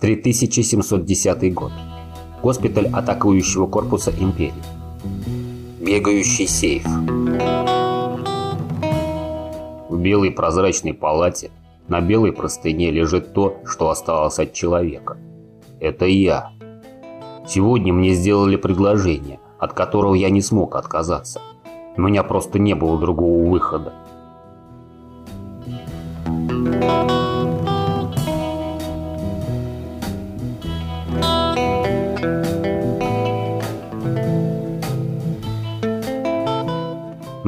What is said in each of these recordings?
3710 год. Госпиталь атакующего корпуса империи. Бегающий сейф. В белой прозрачной палате на белой простыне лежит то, что осталось от человека. Это я. Сегодня мне сделали предложение, от которого я не смог отказаться. У меня просто не было другого выхода.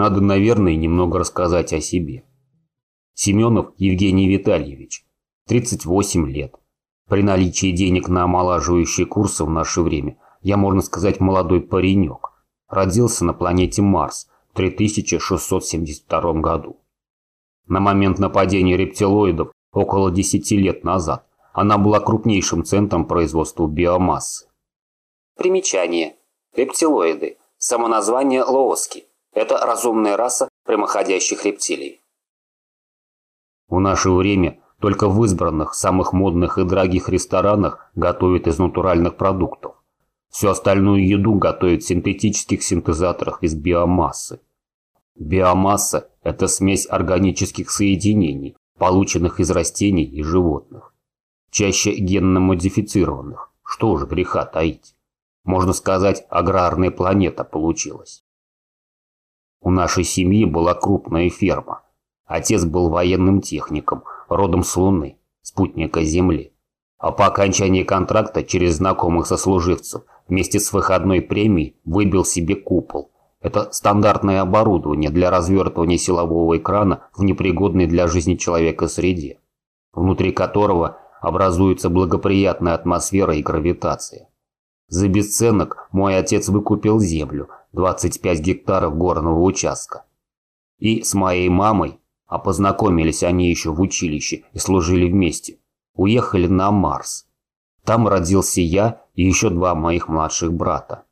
Надо, наверное, немного рассказать о себе. Семенов Евгений Витальевич, 38 лет. При наличии денег на омолаживающие курсы в наше время, я, можно сказать, молодой паренек. Родился на планете Марс в 3672 году. На момент нападения рептилоидов около 10 лет назад она была крупнейшим центром производства биомассы. Примечание. Рептилоиды. Самоназвание Лооски. Это разумная раса прямоходящих рептилий. В наше время только в избранных, самых модных и дорогих ресторанах готовят из натуральных продуктов. Всю остальную еду готовят в синтетических синтезаторах из биомассы. Биомасса – это смесь органических соединений, полученных из растений и животных. Чаще генно-модифицированных. Что уж греха таить. Можно сказать, аграрная планета получилась. У нашей семьи была крупная ферма. Отец был военным техником, родом с Луны, спутника Земли. А по окончании контракта через знакомых сослуживцев вместе с выходной премией выбил себе купол. Это стандартное оборудование для развертывания силового экрана в непригодной для жизни человека среде, внутри которого образуется благоприятная атмосфера и гравитация. За бесценок мой отец выкупил землю, 25 гектаров горного участка. И с моей мамой, а познакомились они еще в училище и служили вместе, уехали на Марс. Там родился я и еще два моих младших брата.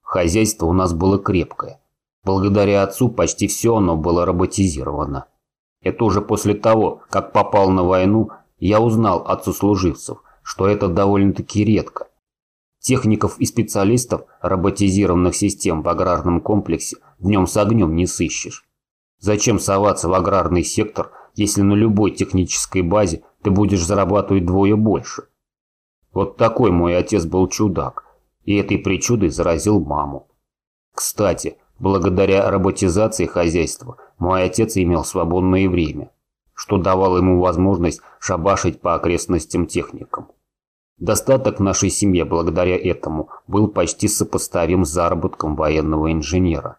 Хозяйство у нас было крепкое. Благодаря отцу почти все оно было роботизировано. Это уже после того, как попал на войну, я узнал от сослуживцев, что это довольно-таки редко. Техников и специалистов роботизированных систем в аграрном комплексе в нем с огнем не сыщешь. Зачем соваться в аграрный сектор, если на любой технической базе ты будешь зарабатывать двое больше? Вот такой мой отец был чудак, и этой причудой заразил маму. Кстати, благодаря роботизации хозяйства мой отец имел свободное время, что давало ему возможность шабашить по окрестностям техникам. Достаток нашей семье благодаря этому был почти сопоставим с заработком военного инженера.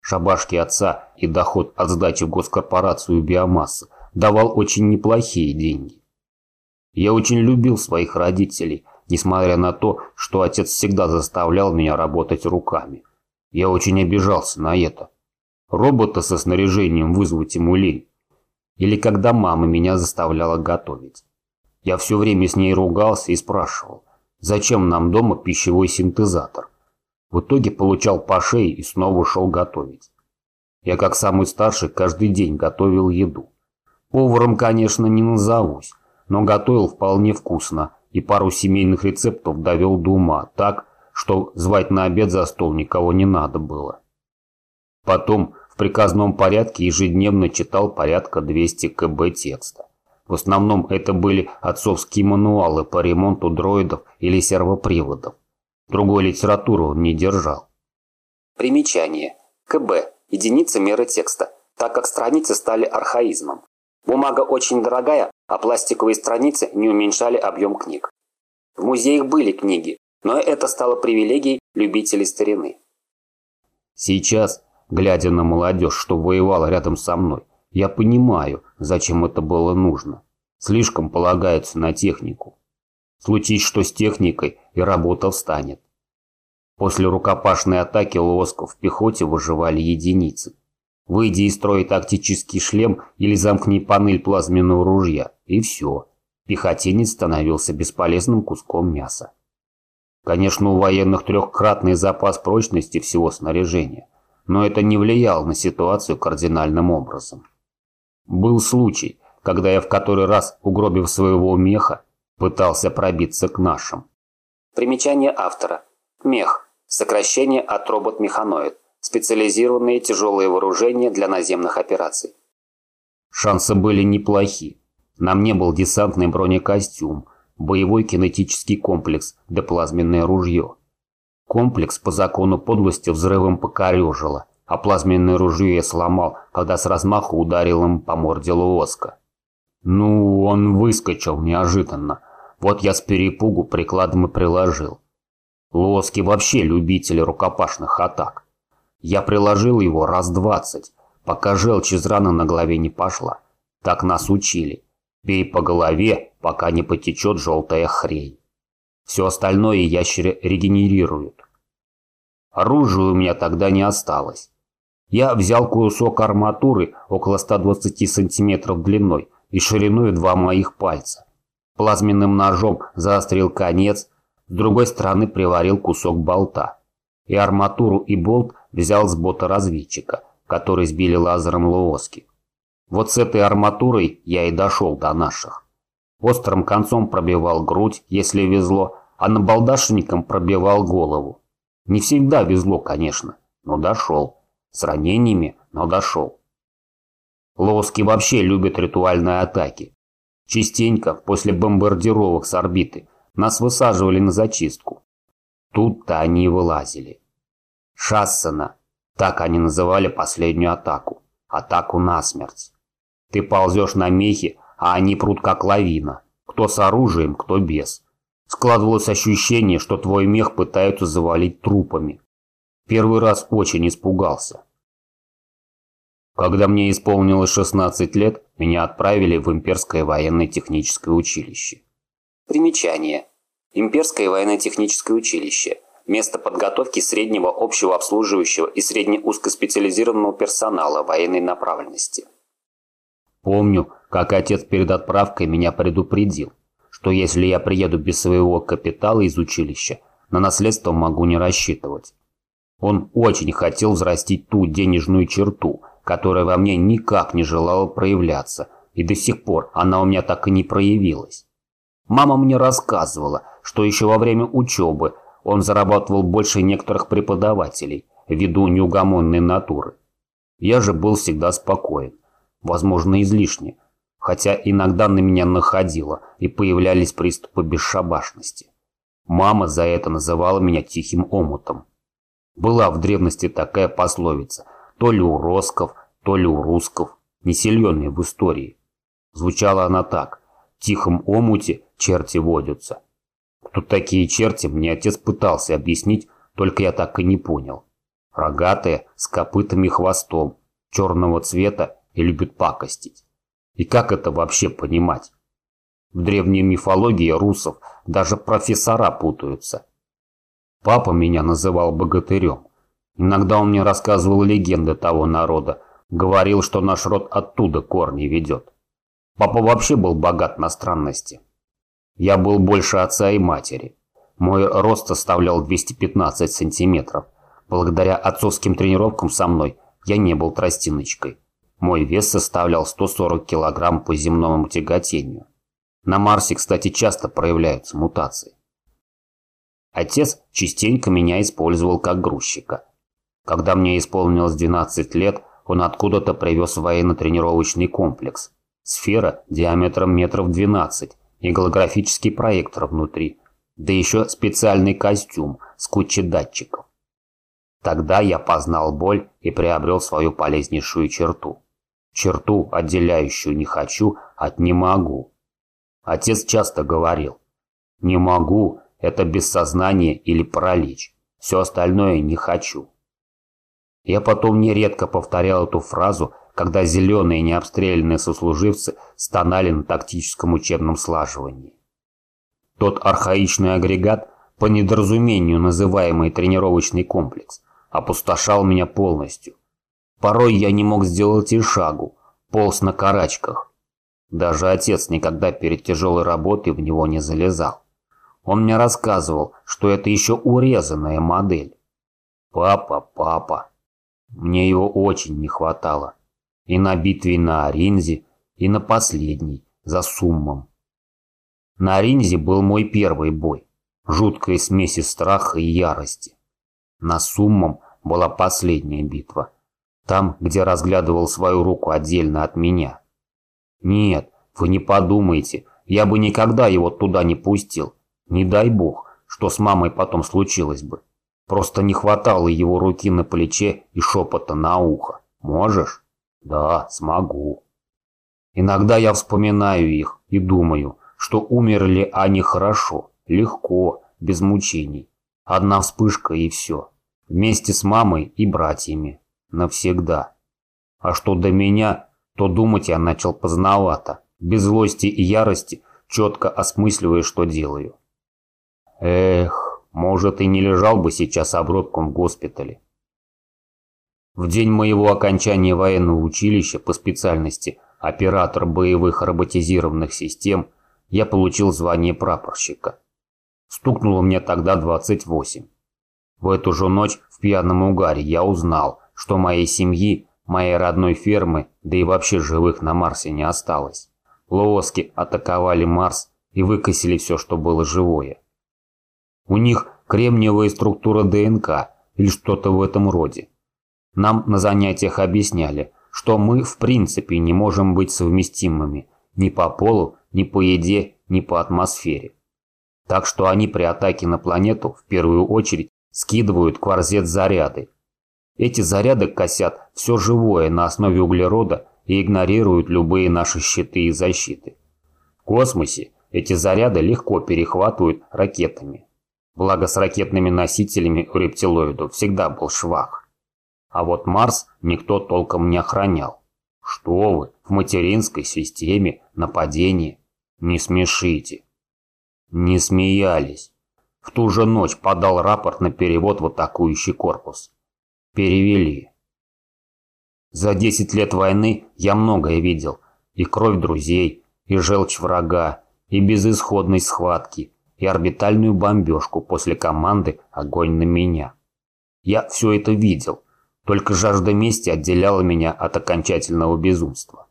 Шабашки отца и доход от сдачи в госкорпорацию биомассы давал очень неплохие деньги. Я очень любил своих родителей, несмотря на то, что отец всегда заставлял меня работать руками. Я очень обижался на это. Робота со снаряжением вызвать ему лень. Или когда мама меня заставляла готовить. Я все время с ней ругался и спрашивал, зачем нам дома пищевой синтезатор. В итоге получал по шее и снова шел готовить. Я как самый старший каждый день готовил еду. Поваром, конечно, не назовусь, но готовил вполне вкусно и пару семейных рецептов довел до ума так, что звать на обед за стол никого не надо было. Потом в приказном порядке ежедневно читал порядка 200 кб текста. В основном это были отцовские мануалы по ремонту дроидов или сервоприводов. Другой литературы он не держал. Примечание. КБ. Единица меры текста, так как страницы стали архаизмом. Бумага очень дорогая, а пластиковые страницы не уменьшали объем книг. В музеях были книги, но это стало привилегией любителей старины. Сейчас, глядя на молодежь, что воевала рядом со мной, я понимаю, зачем это было нужно. Слишком полагается на технику. Случись что с техникой, и работа встанет. После рукопашной атаки лосков в пехоте выживали единицы. Выйди из строя тактический шлем или замкни панель плазменного ружья, и все. Пехотинец становился бесполезным куском мяса. Конечно, у военных трехкратный запас прочности всего снаряжения, но это не влияло на ситуацию кардинальным образом. Был случай, когда я в который раз, угробив своего меха, Пытался пробиться к нашим. Примечание автора. Мех. Сокращение от робот-механоид. Специализированные тяжелые вооружения для наземных операций. Шансы были неплохи. На мне был десантный бронекостюм, боевой кинетический комплекс да плазменное ружье. Комплекс по закону подлости взрывом покорежило, а плазменное ружье сломал, когда с размаху ударил им по морде Луоска. Ну, он выскочил неожиданно. Вот я с перепугу прикладом и приложил. Луоски вообще любители рукопашных атак. Я приложил его раз двадцать, пока желчь из раны на голове не пошла. Так нас учили. Бей по голове, пока не потечет желтая хрень. Все остальное ящеры регенерируют. Оружия у меня тогда не осталось. Я взял кусок арматуры около 120 сантиметров длиной и шириной два моих пальца. Плазменным ножом заострил конец, с другой стороны приварил кусок болта. И арматуру и болт взял с бота разведчика, который сбили лазером Луоски. Вот с этой арматурой я и дошел до наших. Острым концом пробивал грудь, если везло, а набалдашником пробивал голову. Не всегда везло, конечно, но дошел. С ранениями, но дошел. Лоски вообще любят ритуальные атаки. Частенько, после бомбардировок с орбиты, нас высаживали на зачистку. Тут-то они и вылазили. Шассена, так они называли последнюю атаку. Атаку насмерть. Ты ползешь на мехе, а они прут как лавина. Кто с оружием, кто без. Складывалось ощущение, что твой мех пытаются завалить трупами. Первый раз очень испугался. Когда мне исполнилось 16 лет, меня отправили в Имперское военно-техническое училище. Примечание. Имперское военно-техническое училище. Место подготовки среднего общего обслуживающего и среднеузкоспециализированного персонала военной направленности. Помню, как отец перед отправкой меня предупредил, что если я приеду без своего капитала из училища, на наследство могу не рассчитывать. Он очень хотел взрастить ту денежную черту, которая во мне никак не желала проявляться, и до сих пор она у меня так и не проявилась. Мама мне рассказывала, что еще во время учебы он зарабатывал больше некоторых преподавателей, ввиду неугомонной натуры. Я же был всегда спокоен возможно, излишне, хотя иногда на меня находило и появлялись приступы бесшабашности. Мама за это называла меня тихим омутом. Была в древности такая пословица, то ли у росков, то ли у руссков, не в истории. Звучала она так, в тихом омуте черти водятся. Кто такие черти, мне отец пытался объяснить, только я так и не понял. Рогатые, с копытами хвостом, черного цвета и любит пакостить. И как это вообще понимать? В древней мифологии русов даже профессора путаются. Папа меня называл богатырем. Иногда он мне рассказывал легенды того народа, говорил, что наш род оттуда корни ведет. Папа вообще был богат на странности. Я был больше отца и матери. Мой рост составлял 215 сантиметров. Благодаря отцовским тренировкам со мной я не был тростиночкой. Мой вес составлял 140 килограмм по земному тяготению. На Марсе, кстати, часто проявляются мутации. Отец частенько меня использовал как грузчика. Когда мне исполнилось 12 лет, он откуда-то привез военно-тренировочный комплекс. Сфера диаметром метров 12 и голографический проектор внутри, да еще специальный костюм с кучей датчиков. Тогда я познал боль и приобрел свою полезнейшую черту черту, отделяющую «не хочу» от «не могу». Отец часто говорил «не могу» – это бессознание или паралич, все остальное «не хочу». Я потом нередко повторял эту фразу, когда зеленые необстрелянные сослуживцы стонали на тактическом учебном слаживании. Тот архаичный агрегат, по недоразумению называемый тренировочный комплекс, опустошал меня полностью – Порой я не мог сделать и шагу, полз на карачках. Даже отец никогда перед тяжелой работой в него не залезал. Он мне рассказывал, что это еще урезанная модель. Папа, папа. Мне его очень не хватало. И на битве на Оринзе, и на последней, за суммом. На Ринзе был мой первый бой. Жуткая смесь из страха и ярости. На Суммом была последняя битва. Там, где разглядывал свою руку отдельно от меня. Нет, вы не подумайте, я бы никогда его туда не пустил. Не дай бог, что с мамой потом случилось бы. Просто не хватало его руки на плече и шепота на ухо. Можешь? Да, смогу. Иногда я вспоминаю их и думаю, что умерли они хорошо, легко, без мучений. Одна вспышка и все. Вместе с мамой и братьями. Навсегда. А что до меня, то думать я начал поздновато. Без злости и ярости, четко осмысливая, что делаю. Эх, может и не лежал бы сейчас обродком в госпитале. В день моего окончания военного училища по специальности оператор боевых роботизированных систем, я получил звание прапорщика. Стукнуло мне тогда 28. В эту же ночь в пьяном угаре я узнал, что моей семьи, моей родной фермы, да и вообще живых на Марсе не осталось. Лооски атаковали Марс и выкосили все, что было живое. У них кремниевая структура ДНК или что-то в этом роде. Нам на занятиях объясняли, что мы в принципе не можем быть совместимыми ни по полу, ни по еде, ни по атмосфере. Так что они при атаке на планету в первую очередь скидывают кварзет заряды. Эти заряды косят все живое на основе углерода и игнорируют любые наши щиты и защиты. В космосе эти заряды легко перехватывают ракетами. Благо с ракетными носителями у рептилоидов всегда был швах. А вот Марс никто толком не охранял. Что вы, в материнской системе нападение? Не смешите. Не смеялись. В ту же ночь подал рапорт на перевод в атакующий корпус. Перевели. За 10 лет войны я многое видел. И кровь друзей, и желчь врага, и безысходность схватки, и орбитальную бомбежку после команды «Огонь на меня». Я все это видел, только жажда мести отделяла меня от окончательного безумства.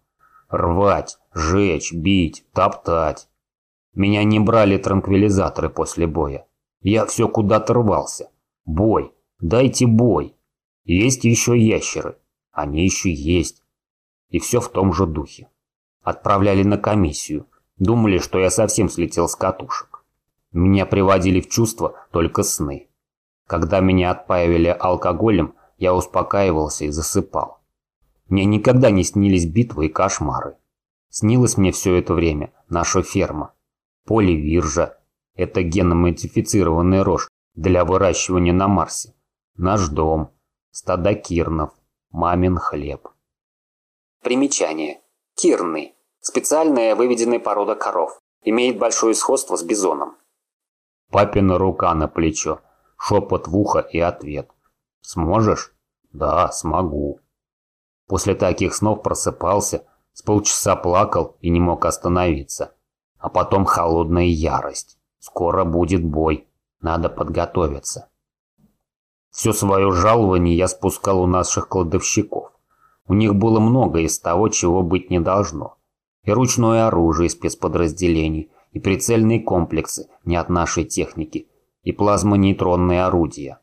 Рвать, жечь, бить, топтать. Меня не брали транквилизаторы после боя. Я все куда-то рвался. Бой, дайте бой. Есть еще ящеры. Они еще есть. И все в том же духе. Отправляли на комиссию. Думали, что я совсем слетел с катушек. Меня приводили в чувство только сны. Когда меня отпаивали алкоголем, я успокаивался и засыпал. Мне никогда не снились битвы и кошмары. Снилась мне все это время наша ферма. Поле виржа. Это геномодифицированная рожь для выращивания на Марсе. Наш дом. Стада кирнов. Мамин хлеб. Примечание. Кирны. Специальная выведенная порода коров. Имеет большое сходство с бизоном. Папина рука на плечо, шепот в ухо и ответ. «Сможешь?» «Да, смогу». После таких снов просыпался, с полчаса плакал и не мог остановиться. А потом холодная ярость. Скоро будет бой, надо подготовиться. Все свое жалование я спускал у наших кладовщиков. У них было много из того, чего быть не должно. И ручное оружие спецподразделений, и прицельные комплексы не от нашей техники, и плазмонейтронные орудия.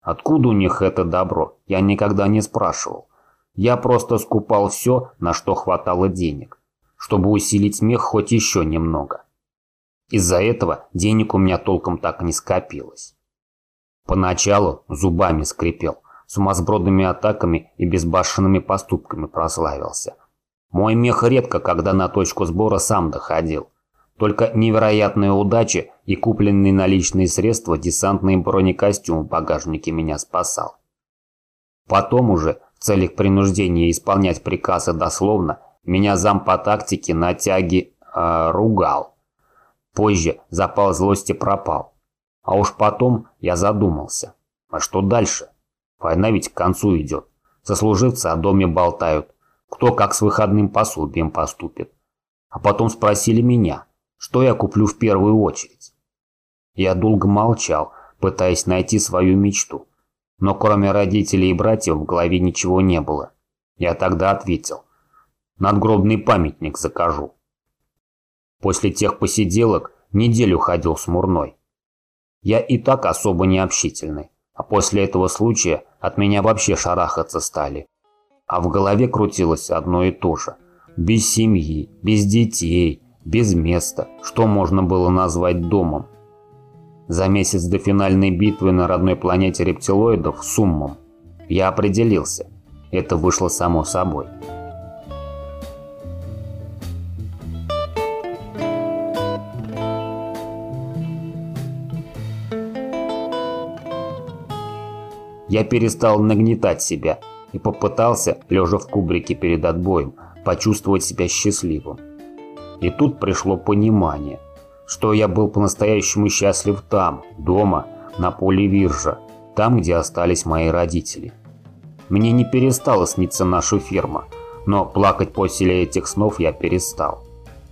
Откуда у них это добро, я никогда не спрашивал. Я просто скупал все, на что хватало денег, чтобы усилить смех хоть еще немного. Из-за этого денег у меня толком так не скопилось. Поначалу зубами скрипел, сумасбродными атаками и безбашенными поступками прославился. Мой мех редко когда на точку сбора сам доходил – только невероятная удача и купленные наличные средства десантный бронекостюм в багажнике меня спасал. Потом уже, в целях принуждения исполнять приказы дословно, меня зам по тактике на тяге э, ругал. Позже запал злости пропал. А уж потом я задумался. А что дальше? Война ведь к концу идет. Сослуживцы о доме болтают. Кто как с выходным пособием поступит. А потом спросили меня, что я куплю в первую очередь? Я долго молчал, пытаясь найти свою мечту. Но кроме родителей и братьев в голове ничего не было. Я тогда ответил. Надгробный памятник закажу. После тех посиделок неделю ходил смурной. Я и так особо не общительный, а после этого случая от меня вообще шарахаться стали. А в голове крутилось одно и то же. Без семьи, без детей, без места, что можно было назвать домом. За месяц до финальной битвы на родной планете рептилоидов Суммом я определился. Это вышло само собой. Я перестал нагнетать себя и попытался, лежа в кубрике перед отбоем, почувствовать себя счастливым. И тут пришло понимание, что я был по-настоящему счастлив там, дома, на поле Виржа, там, где остались мои родители. Мне не перестала сниться наша ферма, но плакать после этих снов я перестал.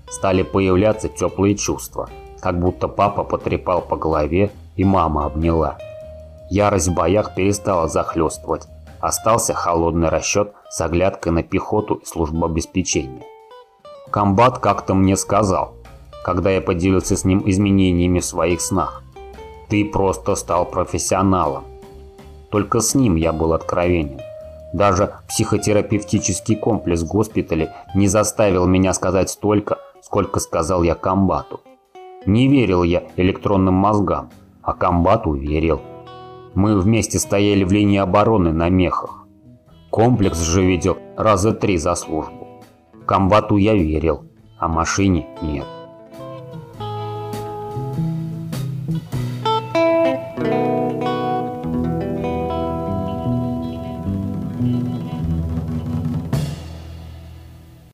Стали появляться теплые чувства, как будто папа потрепал по голове и мама обняла. Ярость в боях перестала захлестывать. Остался холодный расчет с оглядкой на пехоту и службу обеспечения. Комбат как-то мне сказал, когда я поделился с ним изменениями в своих снах. Ты просто стал профессионалом. Только с ним я был откровенен. Даже психотерапевтический комплекс госпитале не заставил меня сказать столько, сколько сказал я комбату. Не верил я электронным мозгам, а комбату верил. Мы вместе стояли в линии обороны на мехах. Комплекс же видел раза три за службу. Комбату я верил, а машине нет.